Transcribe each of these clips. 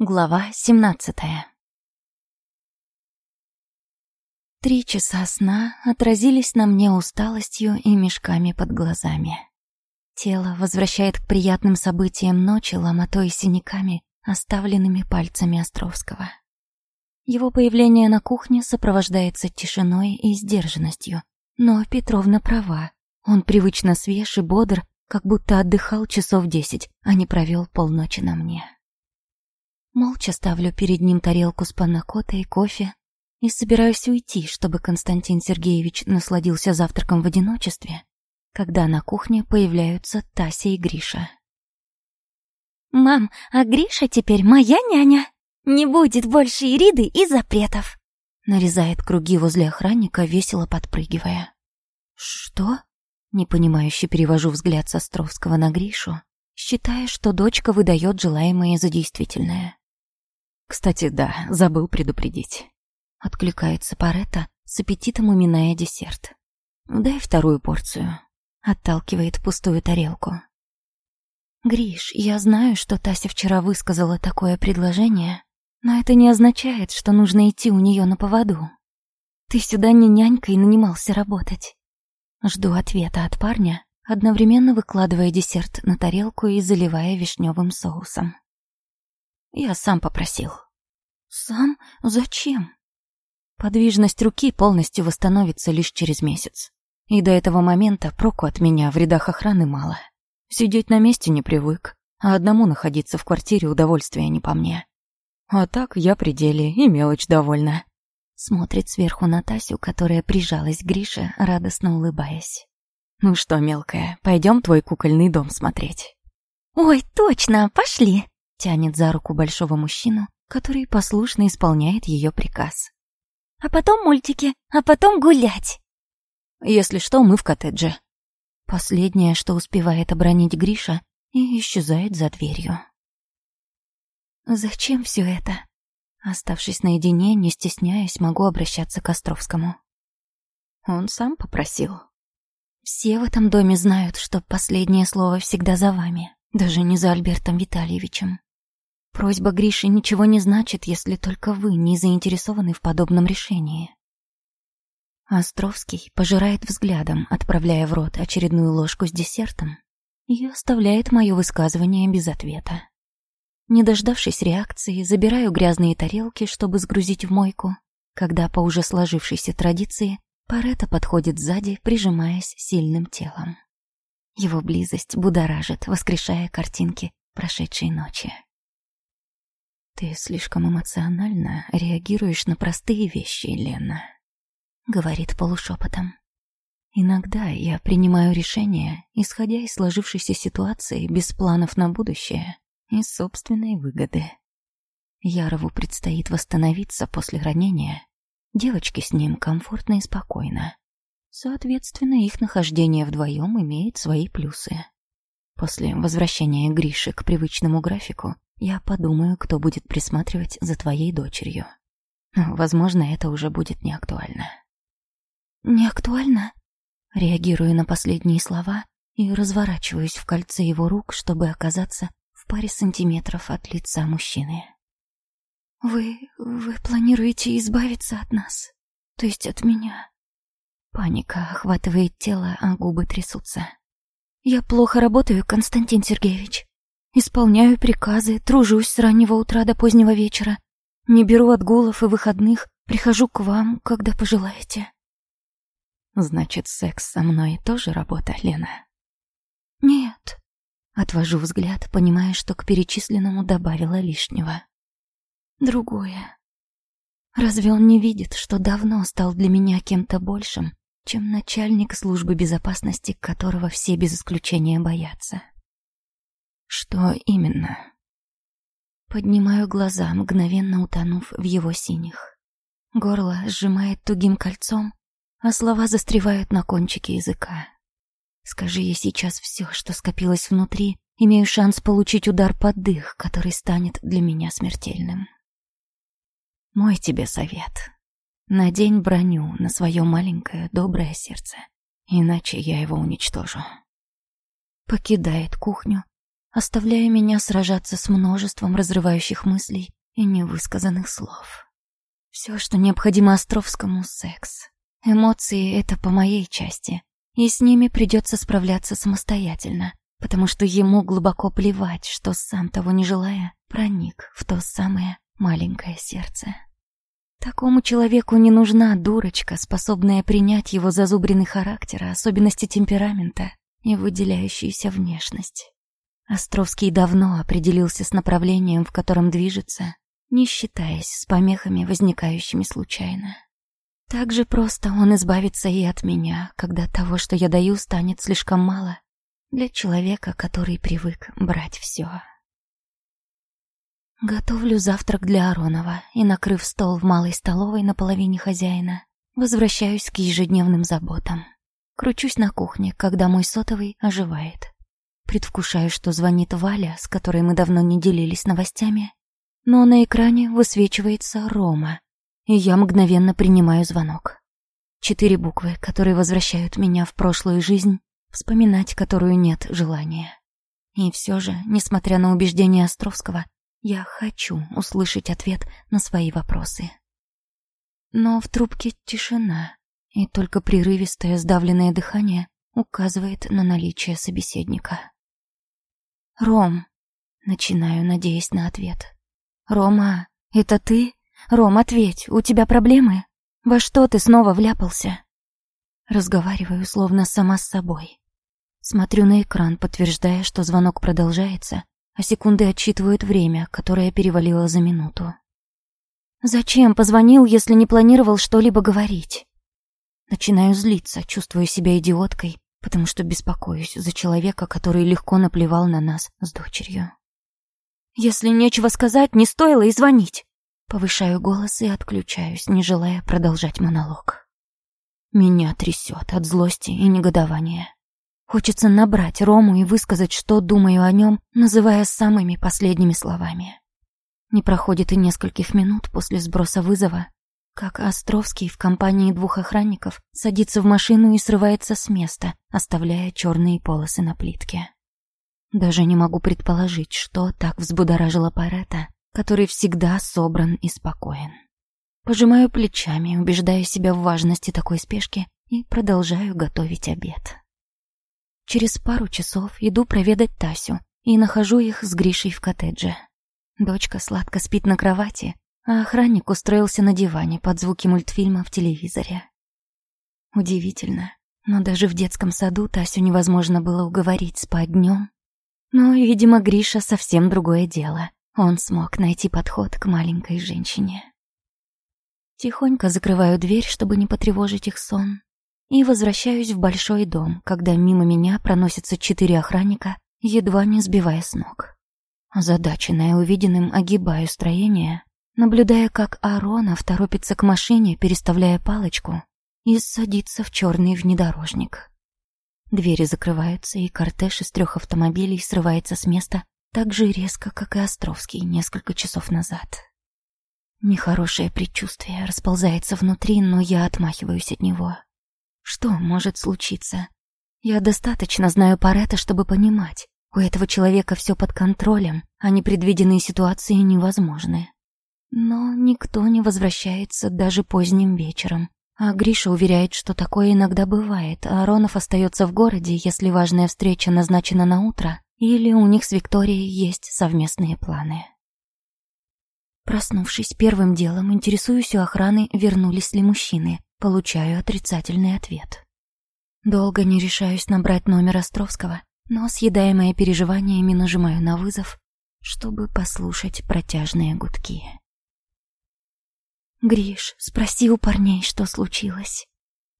Глава семнадцатая Три часа сна отразились на мне усталостью и мешками под глазами. Тело возвращает к приятным событиям ночи ломотой и синяками, оставленными пальцами Островского. Его появление на кухне сопровождается тишиной и сдержанностью. Но Петровна права. Он привычно свеж и бодр, как будто отдыхал часов десять, а не провел полночи на мне. Молча ставлю перед ним тарелку с панакотой кофе и собираюсь уйти, чтобы Константин Сергеевич насладился завтраком в одиночестве, когда на кухне появляются Тася и Гриша. «Мам, а Гриша теперь моя няня. Не будет больше Ириды и запретов!» Нарезает круги возле охранника, весело подпрыгивая. «Что?» Непонимающе перевожу взгляд с Островского на Гришу, считая, что дочка выдает желаемое за действительное. Кстати, да, забыл предупредить. Откликается Паретта, с аппетитом уминая десерт. Дай вторую порцию. Отталкивает пустую тарелку. Гриш, я знаю, что Тася вчера высказала такое предложение, но это не означает, что нужно идти у нее на поводу. Ты сюда не нянькой нанимался работать. Жду ответа от парня, одновременно выкладывая десерт на тарелку и заливая вишневым соусом. Я сам попросил. Сам? Зачем? Подвижность руки полностью восстановится лишь через месяц. И до этого момента проку от меня в рядах охраны мало. Сидеть на месте не привык, а одному находиться в квартире удовольствия не по мне. А так я при деле и мелочь довольна. Смотрит сверху на Тасю, которая прижалась к Грише, радостно улыбаясь. «Ну что, мелкая, пойдем твой кукольный дом смотреть?» «Ой, точно, пошли!» Тянет за руку большого мужчину, который послушно исполняет ее приказ. «А потом мультики, а потом гулять!» «Если что, мы в коттедже». Последнее, что успевает обронить Гриша, и исчезает за дверью. «Зачем все это?» Оставшись наедине, не стесняясь, могу обращаться к Островскому. Он сам попросил. Все в этом доме знают, что последнее слово всегда за вами, даже не за Альбертом Витальевичем. Просьба Гриши ничего не значит, если только вы не заинтересованы в подобном решении. Островский пожирает взглядом, отправляя в рот очередную ложку с десертом, и оставляет мое высказывание без ответа. Не дождавшись реакции, забираю грязные тарелки, чтобы сгрузить в мойку, когда по уже сложившейся традиции Парета подходит сзади, прижимаясь сильным телом. Его близость будоражит, воскрешая картинки прошедшей ночи. «Ты слишком эмоционально реагируешь на простые вещи, Лена», — говорит полушепотом. «Иногда я принимаю решения, исходя из сложившейся ситуации без планов на будущее и собственной выгоды. Ярову предстоит восстановиться после ранения, девочке с ним комфортно и спокойно. Соответственно, их нахождение вдвоем имеет свои плюсы. После возвращения Гриши к привычному графику я подумаю, кто будет присматривать за твоей дочерью. Возможно, это уже будет не актуально. Не актуально? Реагирую на последние слова и разворачиваюсь в кольце его рук, чтобы оказаться в паре сантиметров от лица мужчины. Вы... вы планируете избавиться от нас? То есть от меня? Паника охватывает тело, а губы трясутся. Я плохо работаю, Константин Сергеевич. Исполняю приказы, тружусь с раннего утра до позднего вечера. Не беру отгулов и выходных, прихожу к вам, когда пожелаете. Значит, секс со мной тоже работа, Лена? Нет. Отвожу взгляд, понимая, что к перечисленному добавила лишнего. Другое. Разве он не видит, что давно стал для меня кем-то большим, чем начальник службы безопасности, которого все без исключения боятся? Что именно? Поднимаю глаза, мгновенно утонув в его синих. Горло сжимает тугим кольцом, а слова застревают на кончике языка. Скажи ей сейчас все, что скопилось внутри, имею шанс получить удар под дых, который станет для меня смертельным. Мой тебе совет. Надень броню на свое маленькое доброе сердце, иначе я его уничтожу. Покидает кухню, оставляя меня сражаться с множеством разрывающих мыслей и невысказанных слов. Все, что необходимо Островскому — секс. Эмоции — это по моей части, и с ними придется справляться самостоятельно, потому что ему глубоко плевать, что сам того не желая, проник в то самое маленькое сердце. Такому человеку не нужна дурочка, способная принять его зазубренный характер, особенности темперамента и выделяющуюся внешность. Островский давно определился с направлением, в котором движется, не считаясь с помехами, возникающими случайно. Так же просто он избавится и от меня, когда того, что я даю, станет слишком мало для человека, который привык брать все. Готовлю завтрак для Аронова и, накрыв стол в малой столовой на половине хозяина, возвращаюсь к ежедневным заботам. Кручусь на кухне, когда мой сотовый оживает. Предвкушаю, что звонит Валя, с которой мы давно не делились новостями, но на экране высвечивается Рома, и я мгновенно принимаю звонок. Четыре буквы, которые возвращают меня в прошлую жизнь, вспоминать которую нет желания. И все же, несмотря на убеждения Островского, я хочу услышать ответ на свои вопросы. Но в трубке тишина, и только прерывистое сдавленное дыхание указывает на наличие собеседника. «Ром», — начинаю, надеясь на ответ. «Рома, это ты? Ром, ответь, у тебя проблемы? Во что ты снова вляпался?» Разговариваю, словно сама с собой. Смотрю на экран, подтверждая, что звонок продолжается, а секунды отсчитывают время, которое перевалило за минуту. «Зачем позвонил, если не планировал что-либо говорить?» Начинаю злиться, чувствую себя идиоткой, потому что беспокоюсь за человека, который легко наплевал на нас с дочерью. «Если нечего сказать, не стоило и звонить!» Повышаю голос и отключаюсь, не желая продолжать монолог. Меня трясет от злости и негодования. Хочется набрать Рому и высказать, что думаю о нем, называя самыми последними словами. Не проходит и нескольких минут после сброса вызова, как Островский в компании двух охранников садится в машину и срывается с места, оставляя черные полосы на плитке. Даже не могу предположить, что так взбудоражило Парета, который всегда собран и спокоен. Пожимаю плечами, убеждая себя в важности такой спешки и продолжаю готовить обед. Через пару часов иду проведать Тасю и нахожу их с Гришей в коттедже. Дочка сладко спит на кровати, а охранник устроился на диване под звуки мультфильма в телевизоре. Удивительно, но даже в детском саду Тасю невозможно было уговорить спать днем. Но, видимо, Гриша совсем другое дело. Он смог найти подход к маленькой женщине. Тихонько закрываю дверь, чтобы не потревожить их сон, и возвращаюсь в большой дом, когда мимо меня проносятся четыре охранника, едва не сбивая с ног. Задаченная увиденным, огибаю строение, наблюдая, как Аронов торопится к машине, переставляя палочку, и садится в черный внедорожник. Двери закрываются, и кортеж из трех автомобилей срывается с места так же резко, как и Островский несколько часов назад. Нехорошее предчувствие расползается внутри, но я отмахиваюсь от него. Что может случиться? Я достаточно знаю Парета, чтобы понимать, у этого человека все под контролем, а непредвиденные ситуации невозможны. Но никто не возвращается даже поздним вечером. А Гриша уверяет, что такое иногда бывает, а Аронов остается в городе, если важная встреча назначена на утро, или у них с Викторией есть совместные планы. Проснувшись первым делом, интересуюсь у охраны, вернулись ли мужчины, Получаю отрицательный ответ. Долго не решаюсь набрать номер Островского, но, съедаемое переживаниями, нажимаю на вызов, чтобы послушать протяжные гудки. «Гриш, спроси у парней, что случилось».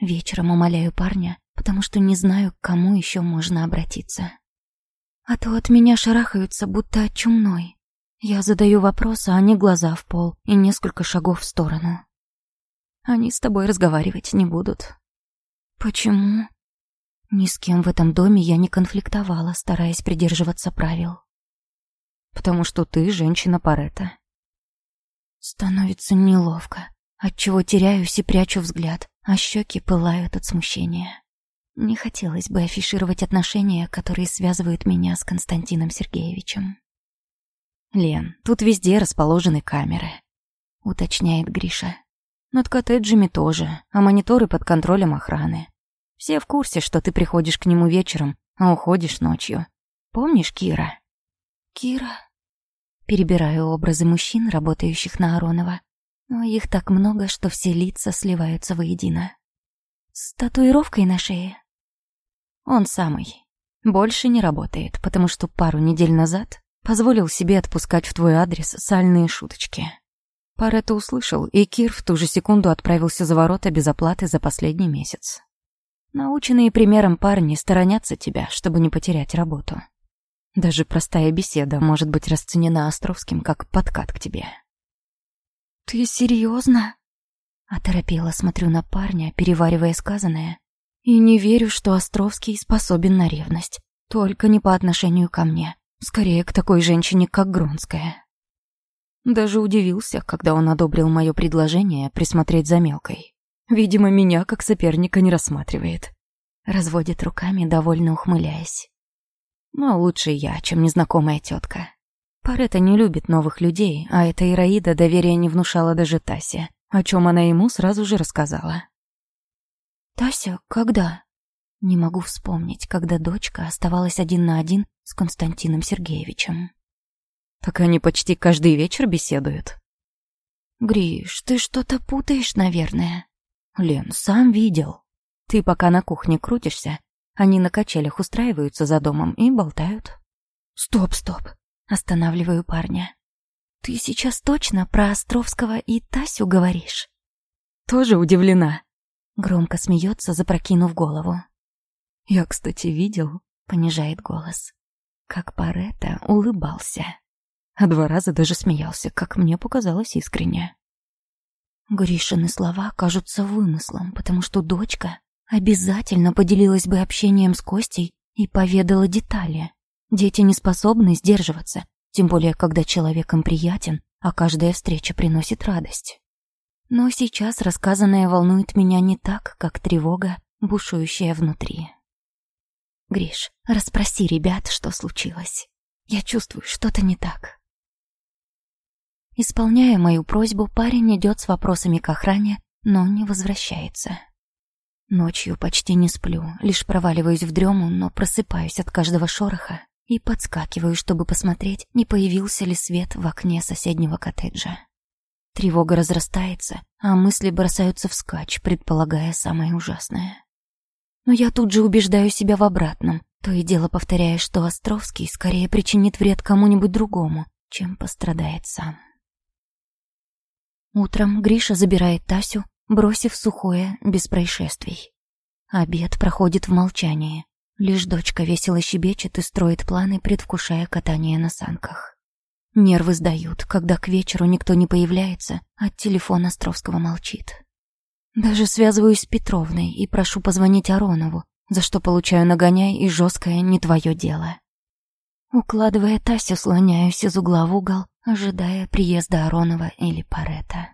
Вечером умоляю парня, потому что не знаю, к кому еще можно обратиться. А то от меня шарахаются, будто от чумной. Я задаю вопрос, а они глаза в пол и несколько шагов в сторону. Они с тобой разговаривать не будут. Почему? Ни с кем в этом доме я не конфликтовала, стараясь придерживаться правил. Потому что ты женщина Парета. Становится неловко, отчего теряюсь и прячу взгляд, а щеки пылают от смущения. Не хотелось бы афишировать отношения, которые связывают меня с Константином Сергеевичем. «Лен, тут везде расположены камеры», — уточняет Гриша. «Над коттеджами тоже, а мониторы под контролем охраны. Все в курсе, что ты приходишь к нему вечером, а уходишь ночью. Помнишь Кира?» «Кира?» Перебираю образы мужчин, работающих на Аронова. Но их так много, что все лица сливаются воедино. С татуировкой на шее? Он самый. Больше не работает, потому что пару недель назад позволил себе отпускать в твой адрес сальные шуточки. Пар услышал, и Кир в ту же секунду отправился за ворота без оплаты за последний месяц. Наученные примером парни сторонятся тебя, чтобы не потерять работу. Даже простая беседа может быть расценена Островским как подкат к тебе. «Ты серьезно? Оторопела смотрю на парня, переваривая сказанное, и не верю, что Островский способен на ревность. Только не по отношению ко мне. Скорее, к такой женщине, как Гронская. Даже удивился, когда он одобрил мое предложение присмотреть за мелкой. Видимо, меня как соперника не рассматривает. Разводит руками, довольно ухмыляясь. Но лучше я, чем незнакомая тетка. Парета не любит новых людей, а эта Ираида доверия не внушала даже Тасе, о чем она ему сразу же рассказала. «Тася, когда?» Не могу вспомнить, когда дочка оставалась один на один с Константином Сергеевичем. Так они почти каждый вечер беседуют. «Гриш, ты что-то путаешь, наверное». «Лен, сам видел. Ты пока на кухне крутишься, они на качелях устраиваются за домом и болтают». «Стоп, стоп!» Останавливаю парня. «Ты сейчас точно про Островского и Тасю говоришь?» «Тоже удивлена», Громко смеется, запрокинув голову. «Я, кстати, видел», — понижает голос, как Паретта улыбался. А два раза даже смеялся, как мне показалось искренне. Гришины слова кажутся вымыслом, потому что дочка обязательно поделилась бы общением с Костей и поведала детали. Дети не способны сдерживаться, тем более когда человек им приятен, а каждая встреча приносит радость. Но сейчас рассказанное волнует меня не так, как тревога, бушующая внутри. Гриш, расспроси ребят, что случилось. Я чувствую, что-то не так. Исполняя мою просьбу, парень идет с вопросами к охране, но не возвращается. Ночью почти не сплю, лишь проваливаюсь в дрему, но просыпаюсь от каждого шороха и подскакиваю, чтобы посмотреть, не появился ли свет в окне соседнего коттеджа. Тревога разрастается, а мысли бросаются вскачь, предполагая самое ужасное. Но я тут же убеждаю себя в обратном, то и дело повторяя, что Островский скорее причинит вред кому-нибудь другому, чем пострадает сам. Утром Гриша забирает Тасю, бросив сухое, без происшествий. Обед проходит в молчании. Лишь дочка весело щебечет и строит планы, предвкушая катание на санках. Нервы сдают, когда к вечеру никто не появляется, а телефон Островского молчит. Даже связываюсь с Петровной и прошу позвонить Аронову, за что получаю нагоняй и жесткое «не твое дело». Укладывая Тасю, слоняюсь из угла в угол, ожидая приезда Аронова или Парета.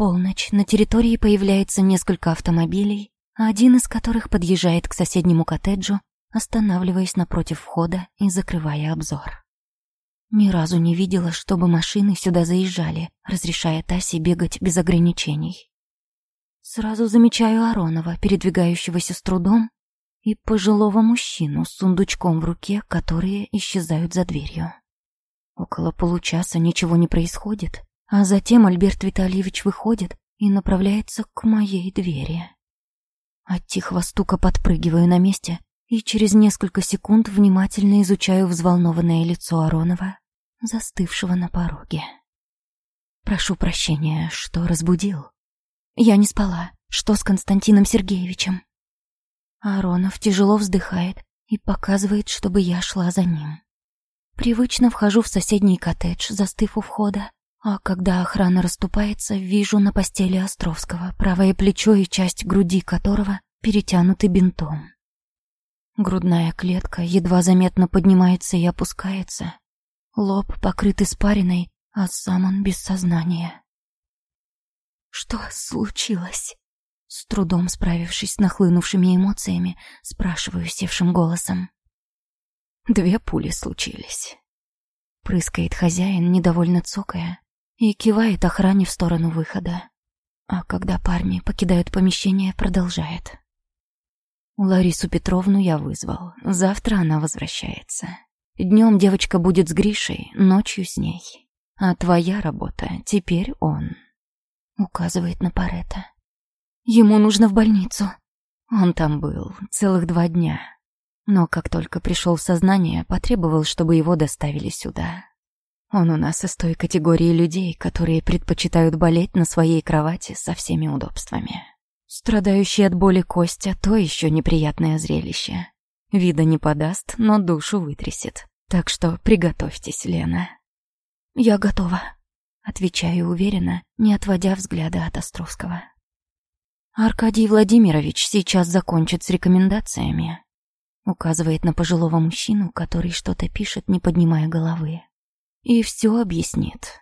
Полночь на территории появляется несколько автомобилей, один из которых подъезжает к соседнему коттеджу, останавливаясь напротив входа и закрывая обзор. Ни разу не видела, чтобы машины сюда заезжали, разрешая Тасе бегать без ограничений. Сразу замечаю Аронова, передвигающегося с трудом, и пожилого мужчину с сундучком в руке, которые исчезают за дверью. Около получаса ничего не происходит, а затем Альберт Витальевич выходит и направляется к моей двери. От тихого стука подпрыгиваю на месте и через несколько секунд внимательно изучаю взволнованное лицо Аронова, застывшего на пороге. Прошу прощения, что разбудил. Я не спала. Что с Константином Сергеевичем? Аронов тяжело вздыхает и показывает, чтобы я шла за ним. Привычно вхожу в соседний коттедж, застыв у входа, а когда охрана расступается, вижу на постели Островского, правое плечо и часть груди которого перетянуты бинтом. Грудная клетка едва заметно поднимается и опускается, Лоб покрыт испариной, а сам он без сознания. «Что случилось?» С трудом справившись с нахлынувшими эмоциями, спрашиваю севшим голосом. Две пули случились. Прыскает хозяин, недовольно цокая, и кивает охране в сторону выхода. А когда парни покидают помещение, продолжает. Ларису Петровну я вызвал. Завтра она возвращается. Днем девочка будет с Гришей, ночью с ней. А твоя работа теперь он. Указывает на Парета. Ему нужно в больницу. Он там был целых два дня но как только пришел в сознание, потребовал, чтобы его доставили сюда. Он у нас из той категории людей, которые предпочитают болеть на своей кровати со всеми удобствами. Страдающий от боли Костя — то еще неприятное зрелище. Вида не подаст, но душу вытрясет. Так что приготовьтесь, Лена. «Я готова», — отвечаю уверенно, не отводя взгляда от Островского. Аркадий Владимирович сейчас закончит с рекомендациями, Указывает на пожилого мужчину, который что-то пишет, не поднимая головы. И все объяснит.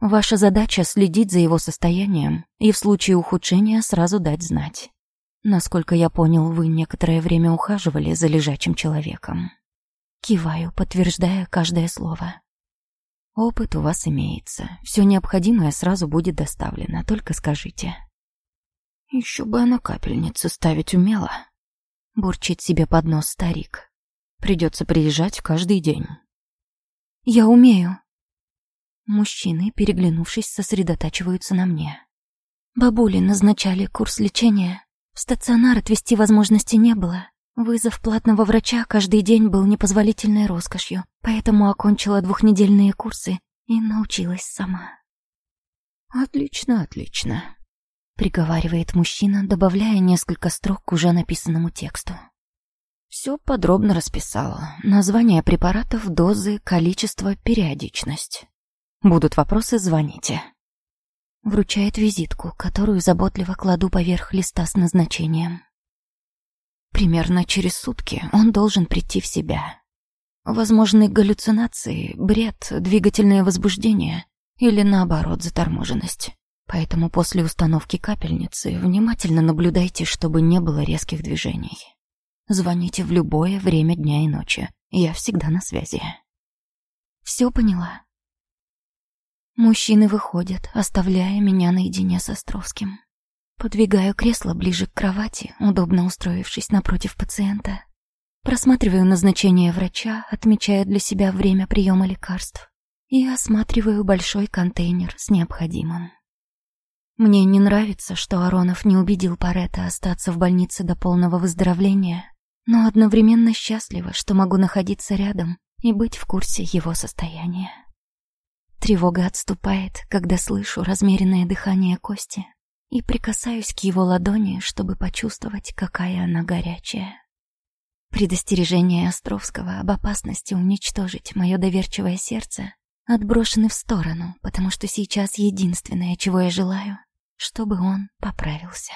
Ваша задача следить за его состоянием и в случае ухудшения сразу дать знать. Насколько я понял, вы некоторое время ухаживали за лежачим человеком. Киваю, подтверждая каждое слово. Опыт у вас имеется. Все необходимое сразу будет доставлено, только скажите. Еще бы она капельницу ставить умела. Бурчит себе под нос старик. Придется приезжать каждый день. Я умею. Мужчины, переглянувшись, сосредотачиваются на мне. Бабули назначали курс лечения. В стационар отвести возможности не было. Вызов платного врача каждый день был непозволительной роскошью, поэтому окончила двухнедельные курсы и научилась сама. «Отлично, отлично», приговаривает мужчина, добавляя несколько строк к уже написанному тексту. Все подробно расписала. Название препаратов, дозы, количество, периодичность. Будут вопросы, звоните. Вручает визитку, которую заботливо кладу поверх листа с назначением. Примерно через сутки он должен прийти в себя. Возможны галлюцинации, бред, двигательное возбуждение или, наоборот, заторможенность. Поэтому после установки капельницы внимательно наблюдайте, чтобы не было резких движений. Звоните в любое время дня и ночи. Я всегда на связи. Все поняла. Мужчины выходят, оставляя меня наедине с Островским. Подвигаю кресло ближе к кровати, удобно устроившись напротив пациента. Просматриваю назначение врача, отмечая для себя время приема лекарств и осматриваю большой контейнер с необходимым. Мне не нравится, что Аронов не убедил Парета остаться в больнице до полного выздоровления, но одновременно счастлива, что могу находиться рядом и быть в курсе его состояния. Тревога отступает, когда слышу размеренное дыхание Кости и прикасаюсь к его ладони, чтобы почувствовать, какая она горячая. Предостережение Островского об опасности уничтожить мое доверчивое сердце отброшены в сторону, потому что сейчас единственное, чего я желаю, чтобы он поправился.